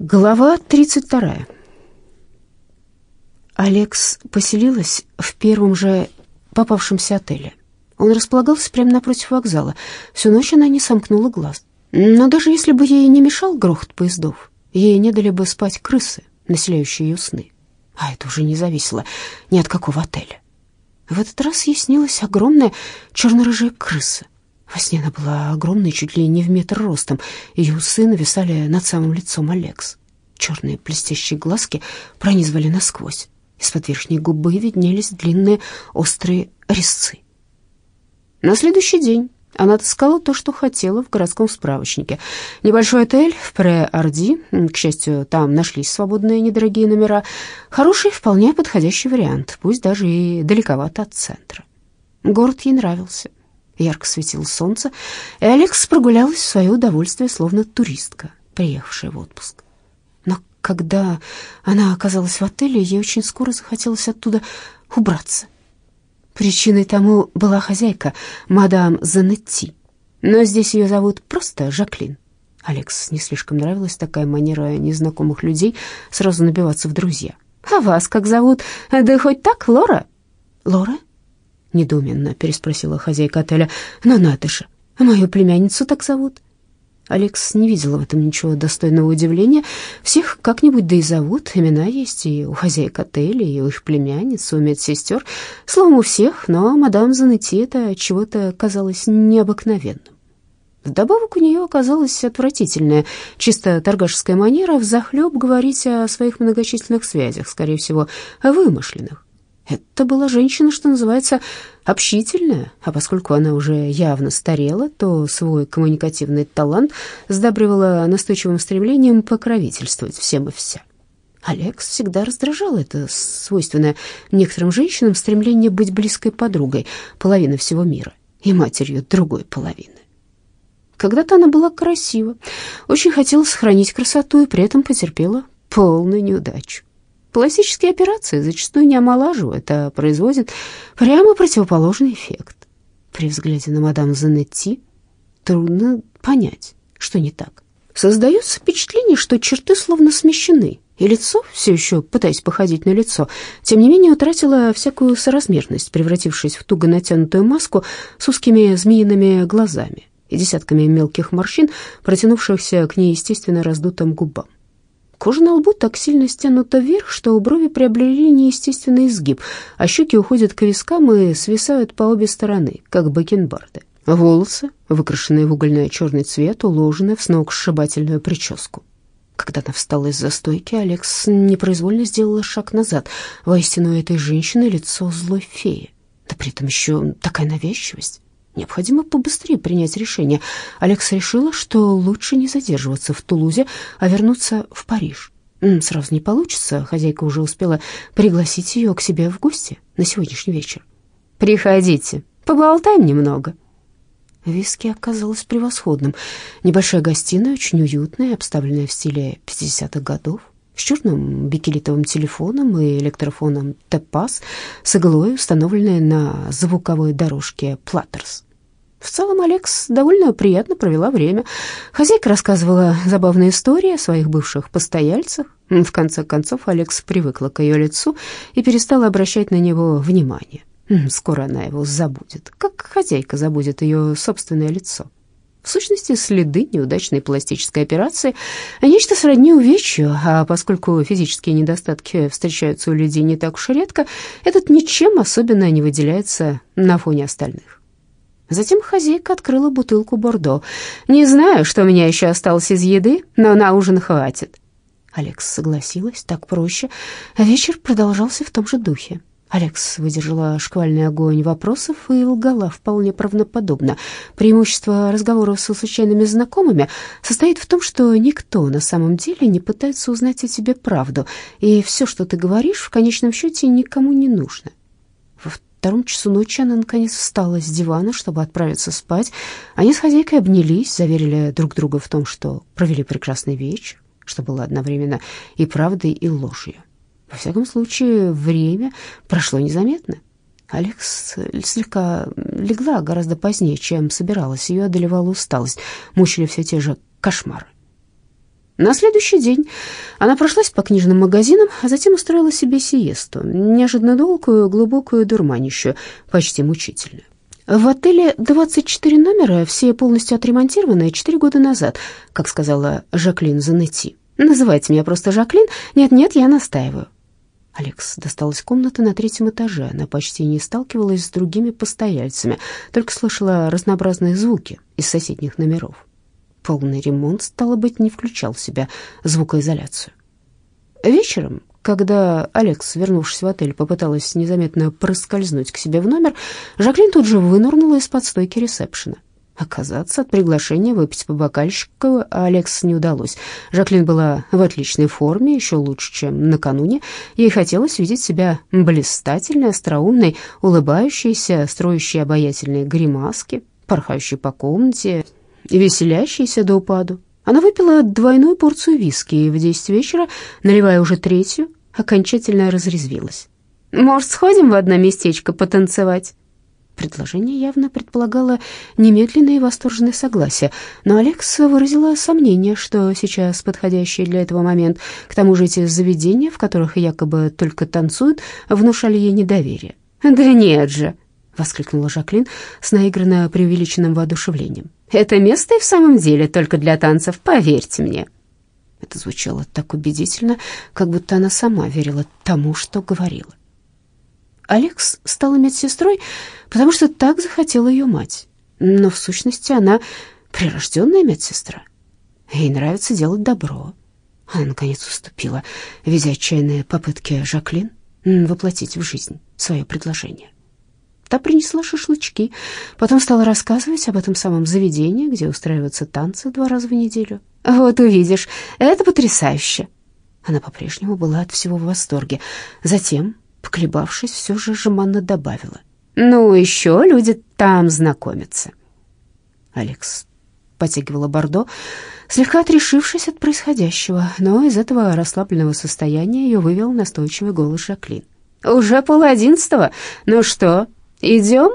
Глава 32. Алекс поселилась в первом же попавшемся отеле. Он располагался прямо напротив вокзала. Всю ночь она не сомкнула глаз. Но даже если бы ей не мешал грохот поездов, ей не дали бы спать крысы, населяющие ее сны. А это уже не зависело ни от какого отеля. В этот раз ей снилась огромная черно-рыжая крыса. Во сне она была огромной, чуть ли не в метр ростом. Ее усы нависали над самым лицом Алекс. Черные блестящие глазки пронизывали насквозь. Из-под верхней губы виднелись длинные острые резцы. На следующий день она отыскала то, что хотела в городском справочнике. Небольшой отель в Пре-Орди. К счастью, там нашлись свободные недорогие номера. Хороший, вполне подходящий вариант, пусть даже и далековато от центра. Город ей нравился. Ярко светило солнце, и Алекс прогулялась в свое удовольствие, словно туристка, приехавшая в отпуск. Но когда она оказалась в отеле, ей очень скоро захотелось оттуда убраться. Причиной тому была хозяйка, мадам Занетти. Но здесь ее зовут просто Жаклин. Алекс не слишком нравилась такая манера незнакомых людей сразу набиваться в друзья. «А вас как зовут? Да хоть так, Лора?» «Лора?» — недоуменно переспросила хозяйка отеля. «Но надо же, мою племянницу так зовут». Алекс не видела в этом ничего достойного удивления. Всех как-нибудь да и зовут, имена есть и у хозяек отеля, и у их племянниц, у медсестер. Словом, у всех, но мадам Занетти это чего-то казалось необыкновенным. Вдобавок у нее оказалась отвратительная, чисто торгашеская манера взахлеб говорить о своих многочисленных связях, скорее всего, вымышленных. Это была женщина, что называется, общительная, а поскольку она уже явно старела, то свой коммуникативный талант сдабривала настойчивым стремлением покровительствовать всем и вся. Алекс всегда раздражал это свойственное некоторым женщинам стремление быть близкой подругой половины всего мира и матерью другой половины. Когда-то она была красива, очень хотела сохранить красоту и при этом потерпела полную неудачу. Пластические операции зачастую не омолаживают, а производят прямо противоположный эффект. При взгляде на мадам Занетти трудно понять, что не так. Создается впечатление, что черты словно смещены, и лицо, все еще пытаясь походить на лицо, тем не менее утратило всякую соразмерность, превратившись в туго натянутую маску с узкими змеиными глазами и десятками мелких морщин, протянувшихся к неестественно раздутым губам. Кожа на лбу так сильно стянута вверх, что у брови приобрели неестественный изгиб, а щеки уходят к вискам и свисают по обе стороны, как бакенбарды. Волосы, выкрашенные в угольно-черный цвет, уложены в сногсшибательную прическу. Когда она встала из-за стойки, Алекс непроизвольно сделала шаг назад. Воистину, у этой женщины лицо злой феи. Да при этом еще такая навязчивость. Необходимо побыстрее принять решение. Алекс решила, что лучше не задерживаться в Тулузе, а вернуться в Париж. Сразу не получится, хозяйка уже успела пригласить ее к себе в гости на сегодняшний вечер. «Приходите, поболтаем немного». Виски оказалось превосходным. Небольшая гостиная, очень уютная, обставленная в стиле 50-х годов, с черным бакелитовым телефоном и электрофоном Теппаз, с иглой, установленной на звуковой дорожке Платтерс. В целом Алекс довольно приятно провела время. Хозяйка рассказывала забавные истории о своих бывших постояльцах. В конце концов Алекс привыкла к ее лицу и перестала обращать на него внимание. Скоро она его забудет, как хозяйка забудет ее собственное лицо. В сущности, следы неудачной пластической операции – нечто сродни увечью, а поскольку физические недостатки встречаются у людей не так уж редко, этот ничем особенно не выделяется на фоне остальных. Затем хозяйка открыла бутылку бордо. «Не знаю, что у меня еще осталось из еды, но на ужин хватит». Алекс согласилась, так проще. Вечер продолжался в том же духе. Алекс выдержала шквальный огонь вопросов и лгала вполне правдоподобно. Преимущество разговоров со случайными знакомыми состоит в том, что никто на самом деле не пытается узнать о тебе правду, и все, что ты говоришь, в конечном счете никому не нужно. Втором часу ночи она наконец встала с дивана, чтобы отправиться спать. Они с хозяйкой обнялись, заверили друг друга в том, что провели прекрасный вечер, что было одновременно и правдой, и ложью. Во всяком случае, время прошло незаметно. Алекс слегка легла гораздо позднее, чем собиралась. Ее одолевала усталость, мучили все те же кошмары. На следующий день она прошлась по книжным магазинам, а затем устроила себе сиесту, неожиданно долгую, глубокую, дурманящую, почти мучительную. В отеле 24 номера, все полностью отремонтированы 4 года назад, как сказала Жаклин Занетти. Называйте меня просто Жаклин. Нет-нет, я настаиваю. Алекс досталась комната на третьем этаже. Она почти не сталкивалась с другими постояльцами, только слышала разнообразные звуки из соседних номеров. Полный ремонт, стало быть, не включал в себя звукоизоляцию. Вечером, когда Алекс, вернувшись в отель, попыталась незаметно проскользнуть к себе в номер, Жаклин тут же вынырнула из-под стойки ресепшена. Оказаться от приглашения выпить по бокальчику Алекс не удалось. Жаклин была в отличной форме, еще лучше, чем накануне. Ей хотелось видеть себя блистательной, остроумной, улыбающейся, строящей обаятельные гримаски, порхающей по комнате, веселящейся до упаду. Она выпила двойную порцию виски и в десять вечера, наливая уже третью, окончательно разрезвилась. «Может, сходим в одно местечко потанцевать?» Предложение явно предполагало немедленное и восторженное согласие, но Алекс выразила сомнение, что сейчас подходящий для этого момент. К тому же эти заведения, в которых якобы только танцуют, внушали ей недоверие. «Да нет же!» — воскликнула Жаклин с наигранно преувеличенным воодушевлением. «Это место и в самом деле только для танцев, поверьте мне». Это звучало так убедительно, как будто она сама верила тому, что говорила. Алекс стала медсестрой, потому что так захотела ее мать. Но в сущности она прирожденная медсестра. Ей нравится делать добро. Она, наконец, уступила, видя отчаянные попытки Жаклин воплотить в жизнь свое предложение. Та принесла шашлычки, потом стала рассказывать об этом самом заведении, где устраиваются танцы два раза в неделю. «Вот увидишь, это потрясающе!» Она по-прежнему была от всего в восторге. Затем Поколебавшись, все же жеманно добавила. «Ну, еще люди там знакомятся». Алекс потягивала Бордо, слегка отрешившись от происходящего, но из этого расслабленного состояния ее вывел настойчивый голос Жаклин. «Уже пол одиннадцатого. Ну что, идем?»